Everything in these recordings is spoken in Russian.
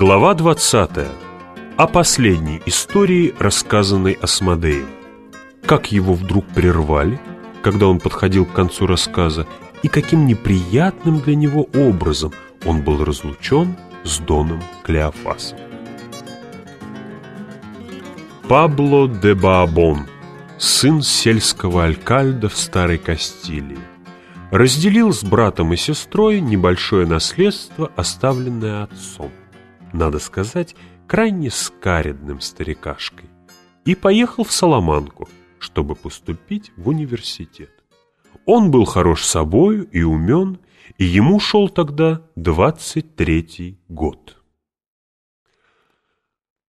Глава 20. О последней истории, рассказанной Асмодеем. Как его вдруг прервали, когда он подходил к концу рассказа, и каким неприятным для него образом он был разлучен с Доном Клеофасом. Пабло де Баабон, сын сельского алькальда в Старой Кастилии, разделил с братом и сестрой небольшое наследство, оставленное отцом, надо сказать, крайне скаредным старикашкой, и поехал в Соломанку, чтобы поступить в университет. Он был хорош собою и умен, и ему шел тогда 23-й год.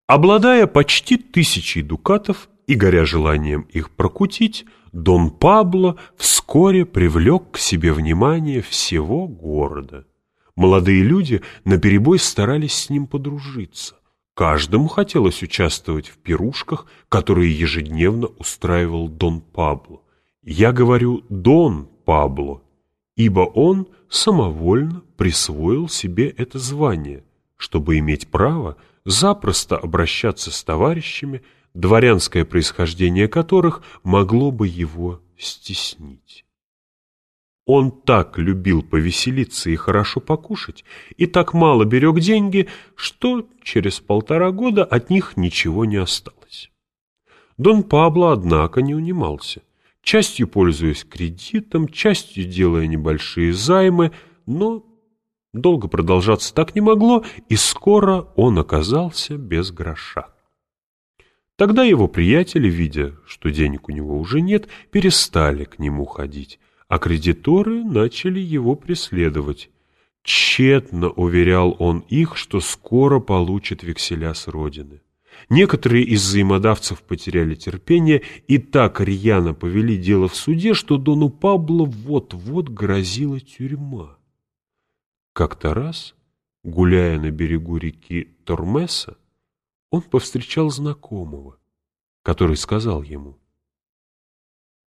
Обладая почти тысячей дукатов и горя желанием их прокутить, Дон Пабло вскоре привлек к себе внимание всего города. Молодые люди наперебой старались с ним подружиться. Каждому хотелось участвовать в пирушках, которые ежедневно устраивал Дон Пабло. Я говорю «Дон Пабло», ибо он самовольно присвоил себе это звание, чтобы иметь право запросто обращаться с товарищами, дворянское происхождение которых могло бы его стеснить. Он так любил повеселиться и хорошо покушать, и так мало берег деньги, что через полтора года от них ничего не осталось. Дон Пабло, однако, не унимался, частью пользуясь кредитом, частью делая небольшие займы, но долго продолжаться так не могло, и скоро он оказался без гроша. Тогда его приятели, видя, что денег у него уже нет, перестали к нему ходить, а кредиторы начали его преследовать. Тщетно уверял он их, что скоро получит векселя с родины. Некоторые из взаимодавцев потеряли терпение и так рьяно повели дело в суде, что Дону Пабло вот-вот грозила тюрьма. Как-то раз, гуляя на берегу реки Тормеса, он повстречал знакомого, который сказал ему,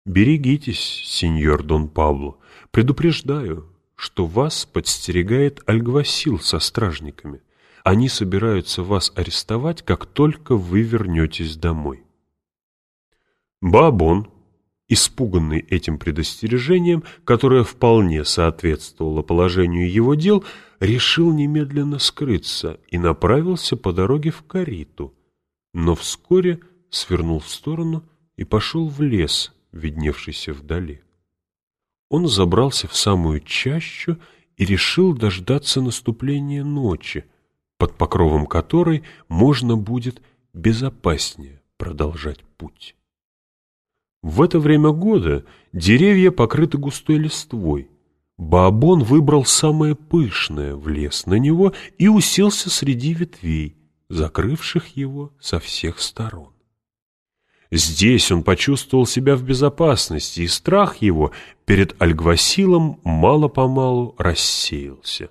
«Берегитесь, сеньор Дон Пабло, предупреждаю, что вас подстерегает Альгвасил со стражниками. Они собираются вас арестовать, как только вы вернетесь домой». Бабон, испуганный этим предостережением, которое вполне соответствовало положению его дел, решил немедленно скрыться и направился по дороге в Кариту, но вскоре свернул в сторону и пошел в лес, видневшийся вдали. Он забрался в самую чащу и решил дождаться наступления ночи, под покровом которой можно будет безопаснее продолжать путь. В это время года деревья покрыты густой листвой, Баабон выбрал самое пышное, влез на него и уселся среди ветвей, закрывших его со всех сторон. Здесь он почувствовал себя в безопасности, и страх его перед Альгвасилом мало-помалу рассеялся.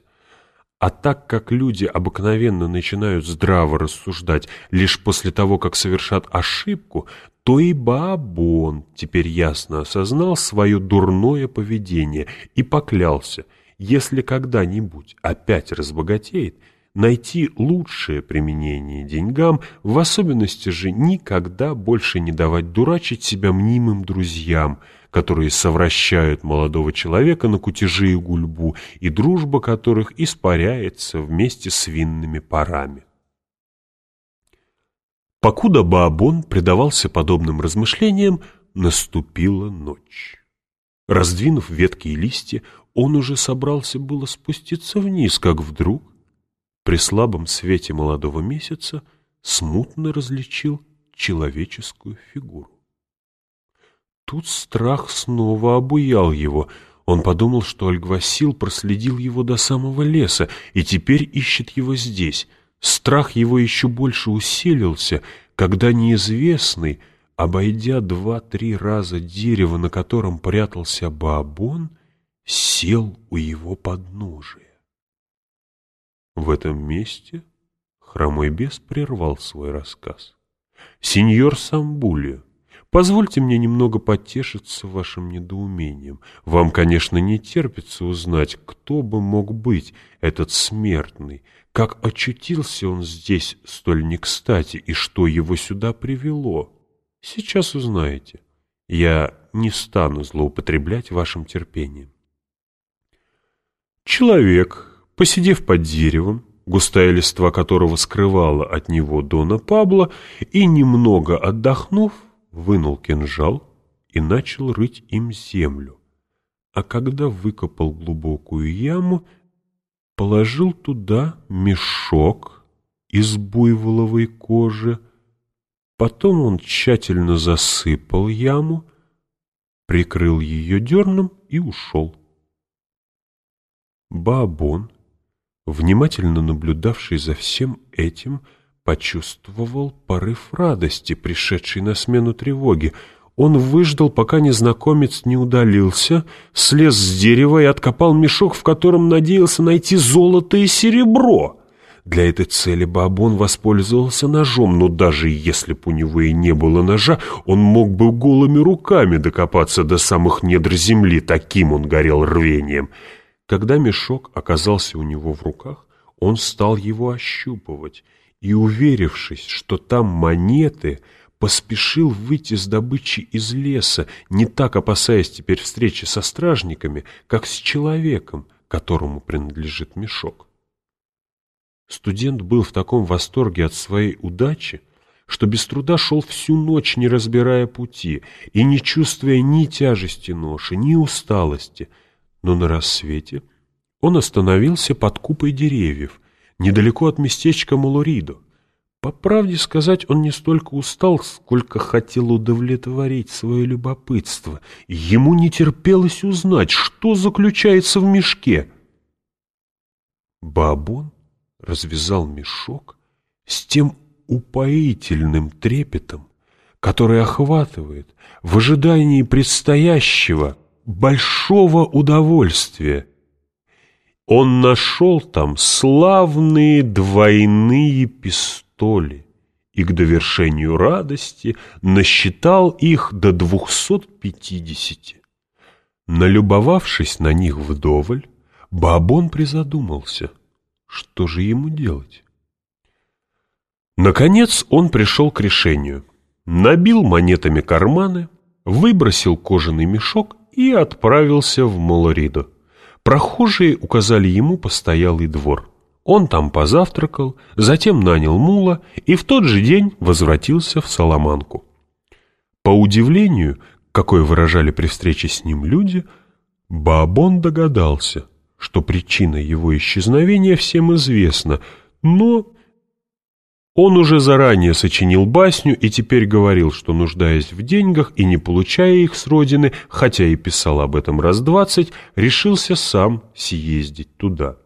А так как люди обыкновенно начинают здраво рассуждать лишь после того, как совершат ошибку, то и Баабон теперь ясно осознал свое дурное поведение и поклялся, если когда-нибудь опять разбогатеет, найти лучшее применение деньгам, в особенности же никогда больше не давать дурачить себя мнимым друзьям, которые совращают молодого человека на кутежи и гульбу, и дружба которых испаряется вместе с винными парами. Покуда Баабон предавался подобным размышлениям, наступила ночь. Раздвинув ветки и листья, он уже собрался было спуститься вниз, как вдруг, при слабом свете молодого месяца, смутно различил человеческую фигуру. Тут страх снова обуял его. Он подумал, что Альгвасил проследил его до самого леса и теперь ищет его здесь — Страх его еще больше усилился, когда неизвестный, обойдя два-три раза дерево, на котором прятался Баабон, сел у его подножия. В этом месте хромой бес прервал свой рассказ. «Сеньор Самбулио, позвольте мне немного потешиться вашим недоумением. Вам, конечно, не терпится узнать, кто бы мог быть этот смертный, как очутился он здесь столь не кстати и что его сюда привело. Сейчас узнаете. Я не стану злоупотреблять вашим терпением. Человек, посидев под деревом, густая листва которого скрывала от него Дона Пабло, и, немного отдохнув, вынул кинжал и начал рыть им землю. А когда выкопал глубокую яму, положил туда мешок из буйволовой кожи, потом он тщательно засыпал яму, прикрыл ее дерном и ушел. Баабон, внимательно наблюдавший за всем этим, почувствовал порыв радости, пришедший на смену тревоги. Он выждал, пока незнакомец не удалился, слез с дерева и откопал мешок, в котором надеялся найти золото и серебро. Для этой цели Бабон воспользовался ножом, но даже если бы у него и не было ножа, он мог бы голыми руками докопаться до самых недр земли, таким он горел рвением. Когда мешок оказался у него в руках, он стал его ощупывать и, уверившись, что там монеты, поспешил выйти с добычи из леса, не так опасаясь теперь встречи со стражниками, как с человеком, которому принадлежит мешок. Студент был в таком восторге от своей удачи, что без труда шел всю ночь, не разбирая пути, и не чувствуя ни тяжести ноши, ни усталости — но на рассвете он остановился под купой деревьев, недалеко от местечка Малоридо. По правде сказать, он не столько устал, сколько хотел удовлетворить свое любопытство. Ему не терпелось узнать, что заключается в мешке. Бабон развязал мешок с тем упоительным трепетом, который охватывает в ожидании предстоящего большого удовольствия. Он нашел там славные двойные пистоли и к довершению радости насчитал их до двухсот пятидесяти. Налюбовавшись на них вдоволь, Бабон призадумался, что же ему делать. Наконец он пришел к решению. Набил монетами карманы, выбросил кожаный мешок и отправился в Молоридо. Прохожие указали ему постоялый двор. Он там позавтракал, затем нанял мула и в тот же день возвратился в Соломанку. По удивлению, какое выражали при встрече с ним люди, Баабон догадался, что причина его исчезновения всем известна, но он уже заранее сочинил басню и теперь говорил, что, нуждаясь в деньгах и не получая их с родины, хотя и писал об этом раз двадцать, решился сам съездить туда.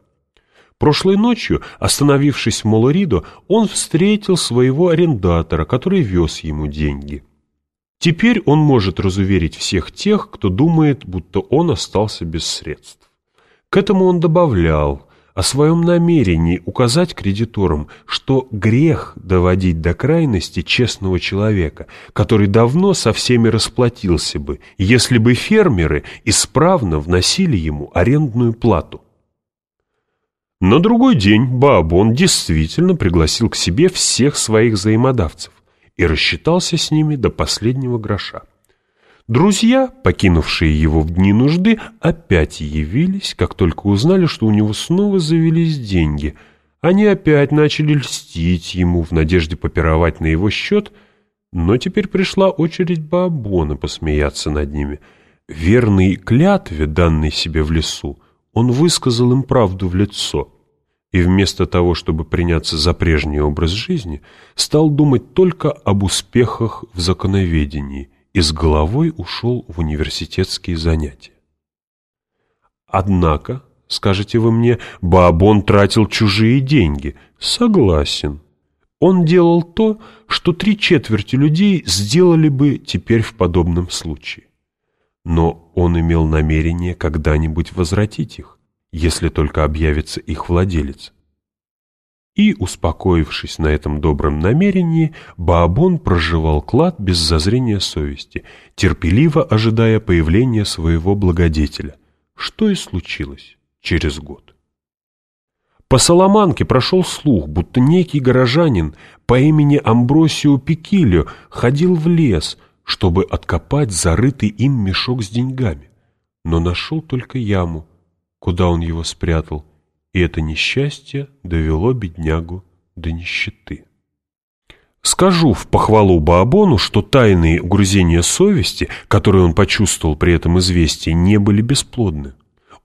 Прошлой ночью, остановившись в Молоридо, он встретил своего арендатора, который вез ему деньги. Теперь он может разуверить всех тех, кто думает, будто он остался без средств. К этому он добавлял – о своем намерении указать кредиторам, что грех доводить до крайности честного человека, который давно со всеми расплатился бы, если бы фермеры исправно вносили ему арендную плату. На другой день Баабон действительно пригласил к себе всех своих взаимодавцев и рассчитался с ними до последнего гроша. Друзья, покинувшие его в дни нужды, опять явились, как только узнали, что у него снова завелись деньги. Они опять начали льстить ему в надежде попировать на его счет, но теперь пришла очередь Бабона посмеяться над ними. Верный клятве, данной себе в лесу, он высказал им правду в лицо — и вместо того, чтобы приняться за прежний образ жизни, стал думать только об успехах в законоведении и с головой ушел в университетские занятия. Однако, скажете вы мне, Баабон тратил чужие деньги. Согласен. Он делал то, что три четверти людей сделали бы теперь в подобном случае. Но он имел намерение когда-нибудь возвратить их, если только объявится их владелец. И, успокоившись на этом добром намерении, Баабон проживал клад без зазрения совести, терпеливо ожидая появления своего благодетеля, что и случилось через год. По Соломанке прошел слух, будто некий горожанин по имени Амбросио Пикилио ходил в лес, чтобы откопать зарытый им мешок с деньгами, но нашел только яму, куда он его спрятал, и это несчастье довело беднягу до нищеты. Скажу в похвалу Баабону, что тайные угрызения совести, которые он почувствовал при этом известии, не были бесплодны.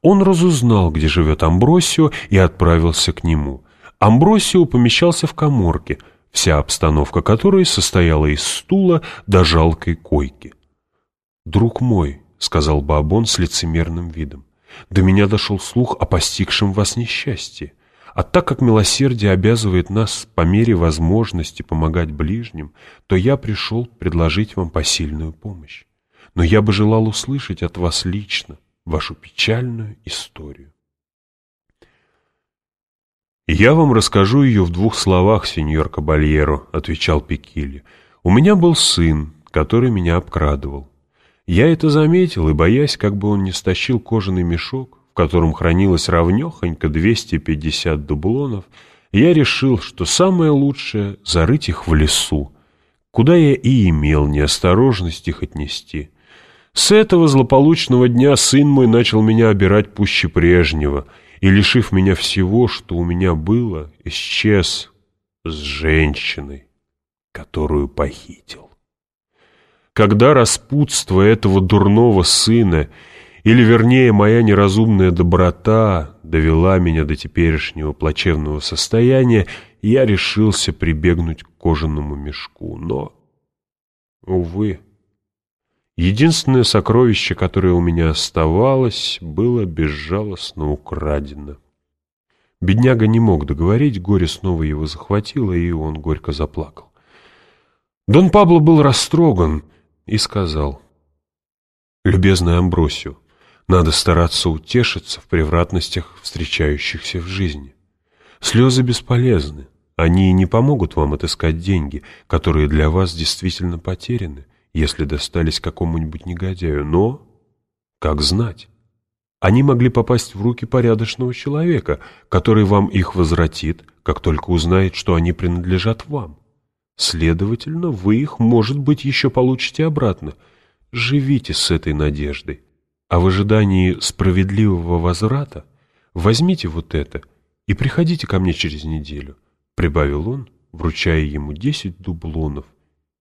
Он разузнал, где живет Амбросио, и отправился к нему. Амбросио помещался в коморке, вся обстановка которой состояла из стула до жалкой койки. «Друг мой», — сказал Баабон с лицемерным видом, — «до меня дошел слух о постигшем вас несчастье. А так как милосердие обязывает нас по мере возможности помогать ближним, то я пришел предложить вам посильную помощь. Но я бы желал услышать от вас лично, вашу печальную историю. «Я вам расскажу ее в двух словах, сеньор Кабальеро», — отвечал Пекили. «У меня был сын, который меня обкрадывал. Я это заметил, и, боясь, как бы он не стащил кожаный мешок, в котором хранилось равнехонько 250 дублонов, я решил, что самое лучшее — зарыть их в лесу, куда я и имел неосторожность их отнести. С этого злополучного дня сын мой начал меня обирать пуще прежнего, и, лишив меня всего, что у меня было, исчез с женщиной, которую похитил. Когда распутство этого дурного сына, или, вернее, моя неразумная доброта довела меня до теперешнего плачевного состояния, я решился прибегнуть к кожаному мешку, но, увы, Единственное сокровище, которое у меня оставалось, было безжалостно украдено. Бедняга не мог договорить, горе снова его захватило, и он горько заплакал. Дон Пабло был растроган и сказал, «Любезный Амбросио, надо стараться утешиться в превратностях, встречающихся в жизни. Слезы бесполезны, они не помогут вам отыскать деньги, которые для вас действительно потеряны, если достались какому-нибудь негодяю, но, как знать, они могли попасть в руки порядочного человека, который вам их возвратит, как только узнает, что они принадлежат вам. Следовательно, вы их, может быть, еще получите обратно. Живите с этой надеждой. А в ожидании справедливого возврата возьмите вот это и приходите ко мне через неделю, — прибавил он, вручая ему десять дублонов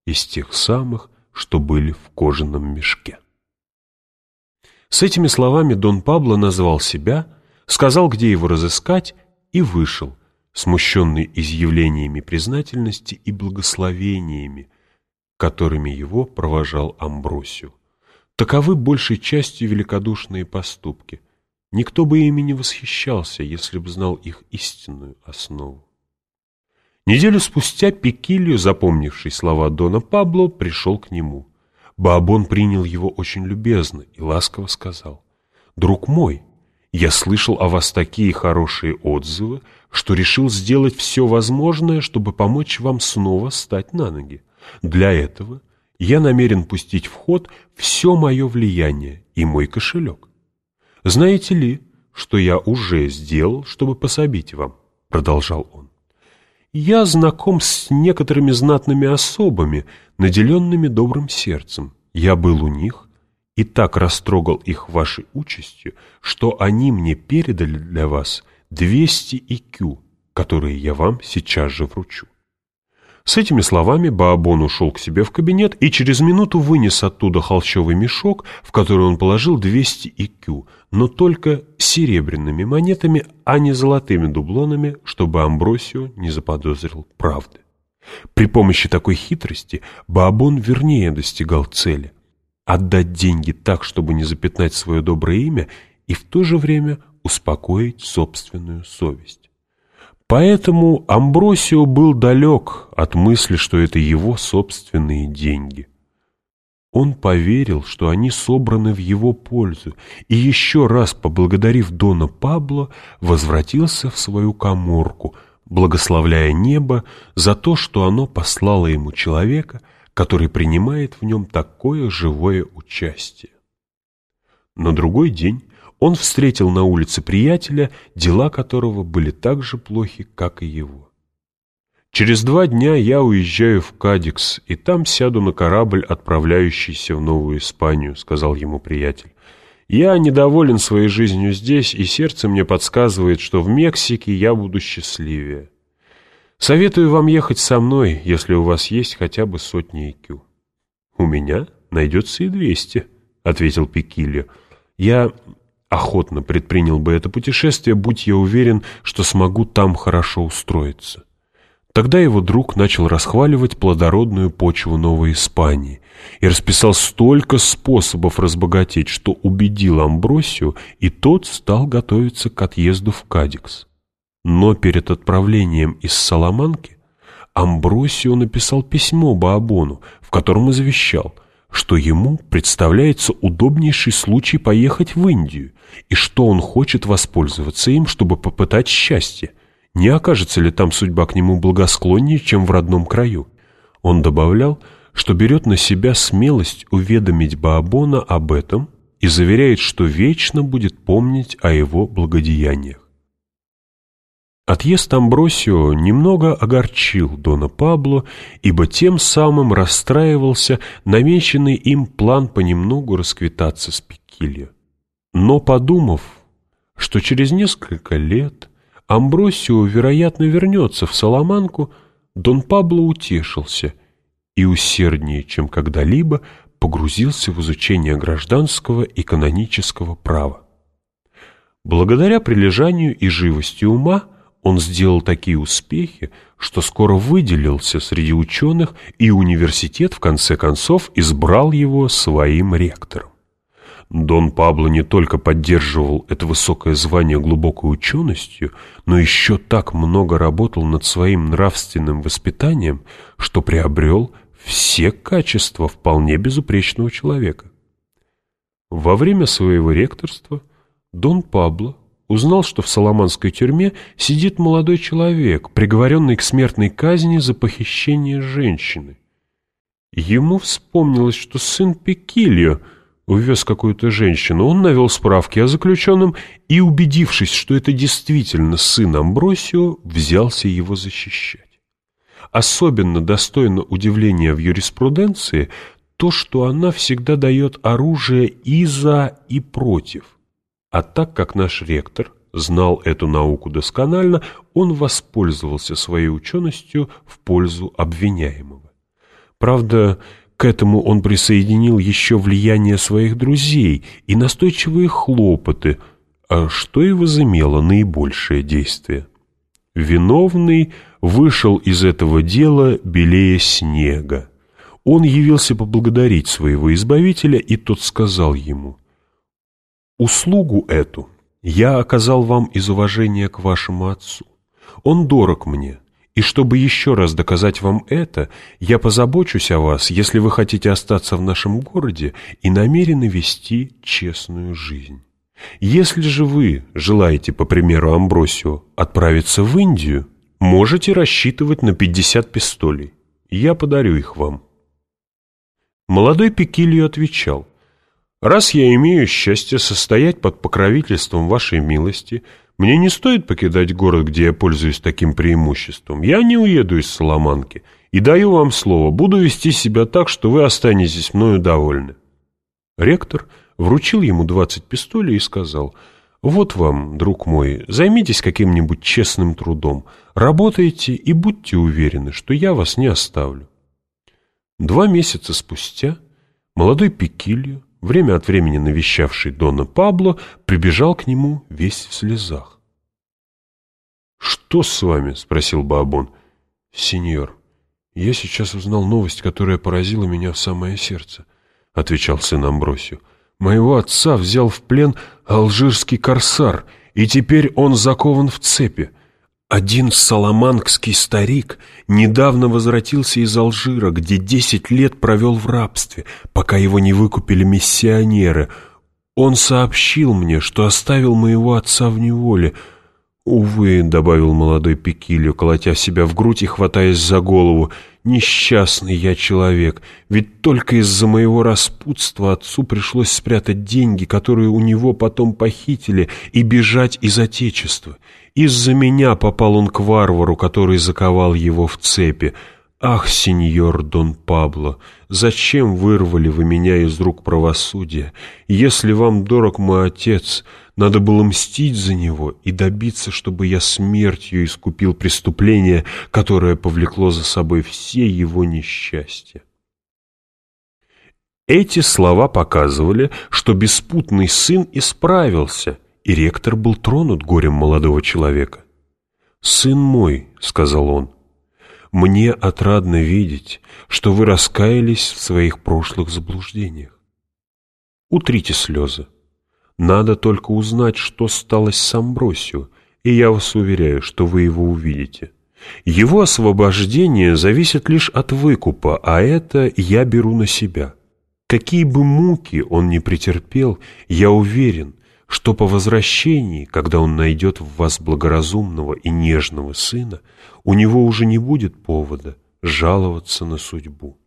из тех самых, что были в кожаном мешке. С этими словами Дон Пабло назвал себя, сказал, где его разыскать, и вышел, смущенный изъявлениями признательности и благословениями, которыми его провожал Амбросию. Таковы большей частью великодушные поступки. Никто бы ими не восхищался, если бы знал их истинную основу. Неделю спустя Пекилио, запомнивший слова Дона Пабло, пришел к нему. Баабон принял его очень любезно и ласково сказал, «Друг мой, я слышал о вас такие хорошие отзывы, что решил сделать все возможное, чтобы помочь вам снова стать на ноги. Для этого я намерен пустить в ход все мое влияние и мой кошелек. Знаете ли, что я уже сделал, чтобы пособить вам?» — продолжал он. Я знаком с некоторыми знатными особами, наделенными добрым сердцем. Я был у них и так растрогал их вашей участью, что они мне передали для вас 200 икю, которые я вам сейчас же вручу. С этими словами Баабон ушел к себе в кабинет и через минуту вынес оттуда холщовый мешок, в который он положил 200 икю, но только серебряными монетами, а не золотыми дублонами, чтобы Амбросио не заподозрил правды. При помощи такой хитрости Баабон вернее достигал цели – отдать деньги так, чтобы не запятнать свое доброе имя и в то же время успокоить собственную совесть. Поэтому Амбросио был далек от мысли, что это его собственные деньги. Он поверил, что они собраны в его пользу, и еще раз поблагодарив Дона Пабло, возвратился в свою коморку, благословляя небо за то, что оно послало ему человека, который принимает в нем такое живое участие. На другой день он встретил на улице приятеля, дела которого были так же плохи, как и его. Через два дня я уезжаю в Кадикс, и там сяду на корабль, отправляющийся в Новую Испанию», — сказал ему приятель. «Я недоволен своей жизнью здесь, и сердце мне подсказывает, что в Мексике я буду счастливее. Советую вам ехать со мной, если у вас есть хотя бы сотни IQ». «У меня найдется и двести», — ответил Пекилио. «Я охотно предпринял бы это путешествие, будь я уверен, что смогу там хорошо устроиться». Тогда его друг начал расхваливать плодородную почву Новой Испании и расписал столько способов разбогатеть, что убедил Амбросию, и тот стал готовиться к отъезду в Кадикс. Но перед отправлением из Саламанки Амбросио написал письмо Баабону, в котором и завещал, что ему представляется удобнейший случай поехать в Индию и что он хочет воспользоваться им, чтобы попытать счастье, не окажется ли там судьба к нему благосклоннее, чем в родном краю. Он добавлял, что берет на себя смелость уведомить Баабона об этом и заверяет, что вечно будет помнить о его благодеяниях. Отъезд Амбросио немного огорчил Дона Пабло, ибо тем самым расстраивался намеченный им план понемногу расквитаться с Пекильо. Но подумав, что через несколько лет Амбросио, вероятно, вернется в Саламанку, Дон Пабло утешился и усерднее, чем когда-либо, погрузился в изучение гражданского и канонического права. Благодаря прилежанию и живости ума он сделал такие успехи, что скоро выделился среди ученых, и университет, в конце концов, избрал его своим ректором. Дон Пабло не только поддерживал это высокое звание глубокой ученостью, но еще так много работал над своим нравственным воспитанием, что приобрел все качества вполне безупречного человека. Во время своего ректорства Дон Пабло узнал, что в Соломанской тюрьме сидит молодой человек, приговоренный к смертной казни за похищение женщины. Ему вспомнилось, что сын Пекильо – увез какую-то женщину, он навел справки о заключенном и, убедившись, что это действительно сын Амбросио, взялся его защищать. Особенно достойно удивления в юриспруденции то, что она всегда дает оружие и за, и против. А так как наш ректор знал эту науку досконально, он воспользовался своей ученостью в пользу обвиняемого. Правда, к этому он присоединил еще влияние своих друзей и настойчивые хлопоты, а что и возымело наибольшее действие. Виновный вышел из этого дела белее снега. Он явился поблагодарить своего избавителя, и тот сказал ему, «Услугу эту я оказал вам из уважения к вашему отцу. Он дорог мне, и чтобы еще раз доказать вам это, я позабочусь о вас, если вы хотите остаться в нашем городе и намерены вести честную жизнь. Если же вы желаете, по примеру Амбросио, отправиться в Индию, можете рассчитывать на 50 пистолей. Я подарю их вам. Молодой Пекилью отвечал, «Раз я имею счастье состоять под покровительством вашей милости, мне не стоит покидать город, где я пользуюсь таким преимуществом. Я не уеду из Соломанки. И даю вам слово, буду вести себя так, что вы останетесь мною довольны. Ректор вручил ему двадцать пистолей и сказал, «Вот вам, друг мой, займитесь каким-нибудь честным трудом, работайте и будьте уверены, что я вас не оставлю». Два месяца спустя молодой Пекилью время от времени навещавший Дона Пабло, прибежал к нему весь в слезах. «Что с вами?» — спросил Баабон. «Сеньор, я сейчас узнал новость, которая поразила меня в самое сердце», — отвечал сын Амбросио. «Моего отца взял в плен алжирский корсар, и теперь он закован в цепи. Один саламанкский старик недавно возвратился из Алжира, где десять лет провел в рабстве, пока его не выкупили миссионеры. Он сообщил мне, что оставил моего отца в неволе. «Увы», — добавил молодой Пекилио, колотя себя в грудь и хватаясь за голову, Несчастный я человек, ведь только из-за моего распутства отцу пришлось спрятать деньги, которые у него потом похитили, и бежать из Отечества. Из-за меня попал он к варвару, который заковал его в цепи. Ах, сеньор Дон Пабло, зачем вырвали вы меня из рук правосудия? Если вам дорог мой отец, надо было мстить за него и добиться, чтобы я смертью искупил преступление, которое повлекло за собой все его несчастья. Эти слова показывали, что беспутный сын исправился, и ректор был тронут горем молодого человека. «Сын мой», — сказал он, — «мне отрадно видеть, что вы раскаялись в своих прошлых заблуждениях. Утрите слезы. Надо только узнать, что стало с Амбросио, и я вас уверяю, что вы его увидите. Его освобождение зависит лишь от выкупа, а это я беру на себя. Какие бы муки он ни претерпел, я уверен, что по возвращении, когда он найдет в вас благоразумного и нежного сына, у него уже не будет повода жаловаться на судьбу.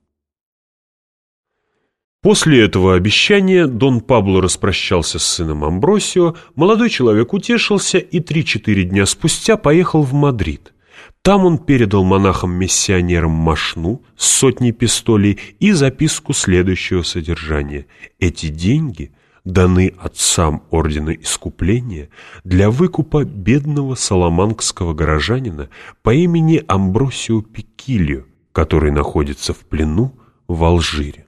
После этого обещания Дон Пабло распрощался с сыном Амбросио, молодой человек утешился и три-четыре дня спустя поехал в Мадрид. Там он передал монахам-миссионерам машну с сотней пистолей и записку следующего содержания. Эти деньги даны отцам Ордена Искупления для выкупа бедного саламанкского горожанина по имени Амбросио Пикилио, который находится в плену в Алжире.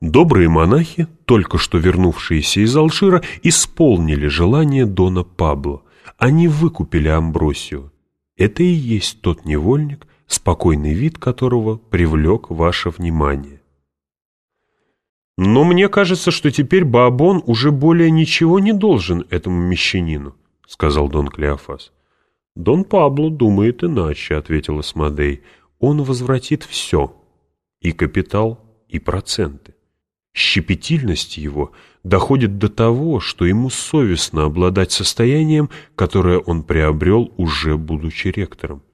Добрые монахи, только что вернувшиеся из Алжира, исполнили желание Дона Пабло. Они выкупили Амбросию. Это и есть тот невольник, спокойный вид которого привлек ваше внимание. «Но мне кажется, что теперь Баабон уже более ничего не должен этому мещанину», — сказал Дон Клеофас. «Дон Пабло думает иначе», — ответил Асмодей. «Он возвратит все, и капитал, и проценты. Щепетильность его доходит до того, что ему совестно обладать состоянием, которое он приобрел, уже будучи ректором.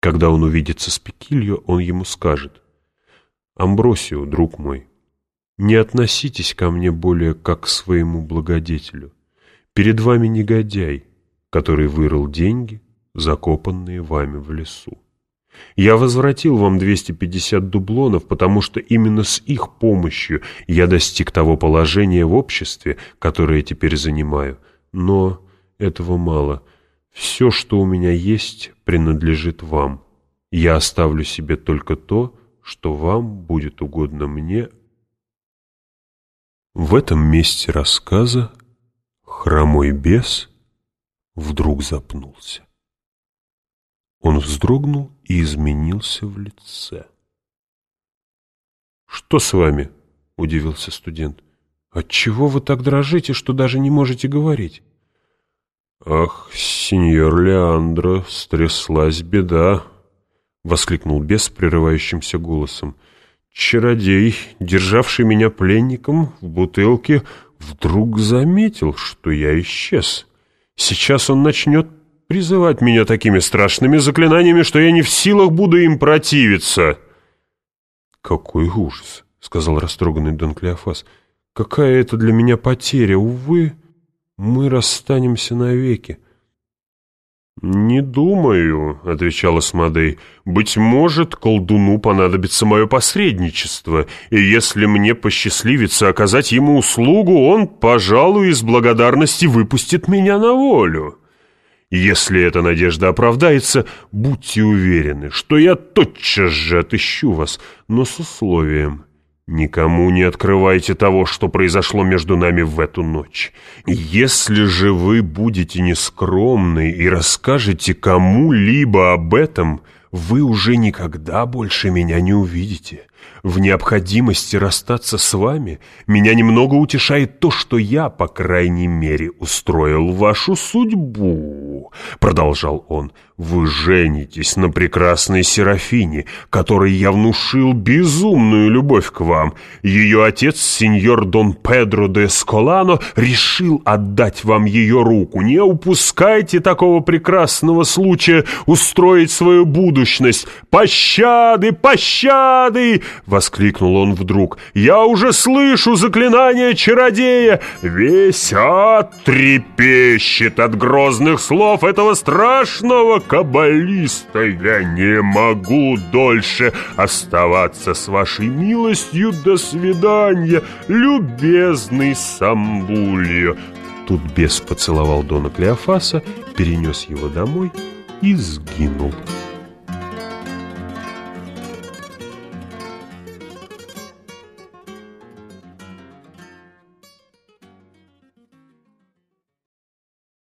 Когда он увидится с Пекилью, он ему скажет, «Амбросио, друг мой, не относитесь ко мне более как к своему благодетелю. Перед вами негодяй, который вырыл деньги, закопанные вами в лесу. Я возвратил вам 250 дублонов, потому что именно с их помощью я достиг того положения в обществе, которое теперь занимаю. Но этого мало. Все, что у меня есть, принадлежит вам. Я оставлю себе только то, что вам будет угодно мне. В этом месте рассказа хромой бес вдруг запнулся. Он вздрогнул и изменился в лице. «Что с вами?» — удивился студент. «Отчего вы так дрожите, что даже не можете говорить?» «Ах, сеньор Леандро, стряслась беда!» — воскликнул бес прерывающимся голосом. «Чародей, державший меня пленником в бутылке, вдруг заметил, что я исчез. Сейчас он начнет призывать меня такими страшными заклинаниями, что я не в силах буду им противиться». «Какой ужас!» — сказал растроганный Дон Клеофас. «Какая это для меня потеря! Увы, мы расстанемся навеки». «Не думаю», — отвечал Асмодей. «Быть может, колдуну понадобится мое посредничество, и если мне посчастливится оказать ему услугу, он, пожалуй, из благодарности выпустит меня на волю». Если эта надежда оправдается, будьте уверены, что я тотчас же отыщу вас, но с условием. Никому не открывайте того, что произошло между нами в эту ночь. Если же вы будете нескромны и расскажете кому-либо об этом, вы уже никогда больше меня не увидите. В необходимости расстаться с вами меня немного утешает то, что я, по крайней мере, устроил вашу судьбу, продолжал он. Вы женитесь на прекрасной Серафине, которой я внушил безумную любовь к вам. Ее отец, сеньор Дон Педро де Сколано, решил отдать вам ее руку. Не упускайте такого прекрасного случая устроить свою будущность. Пощады, пощады! Воскликнул он вдруг. «Я уже слышу заклинание чародея! Весь ад трепещет от грозных слов этого страшного каббалиста! Я не могу дольше оставаться с вашей милостью! До свидания, любезный Самбулио!» Тут бес поцеловал Дона Клеофаса, перенес его домой и сгинул.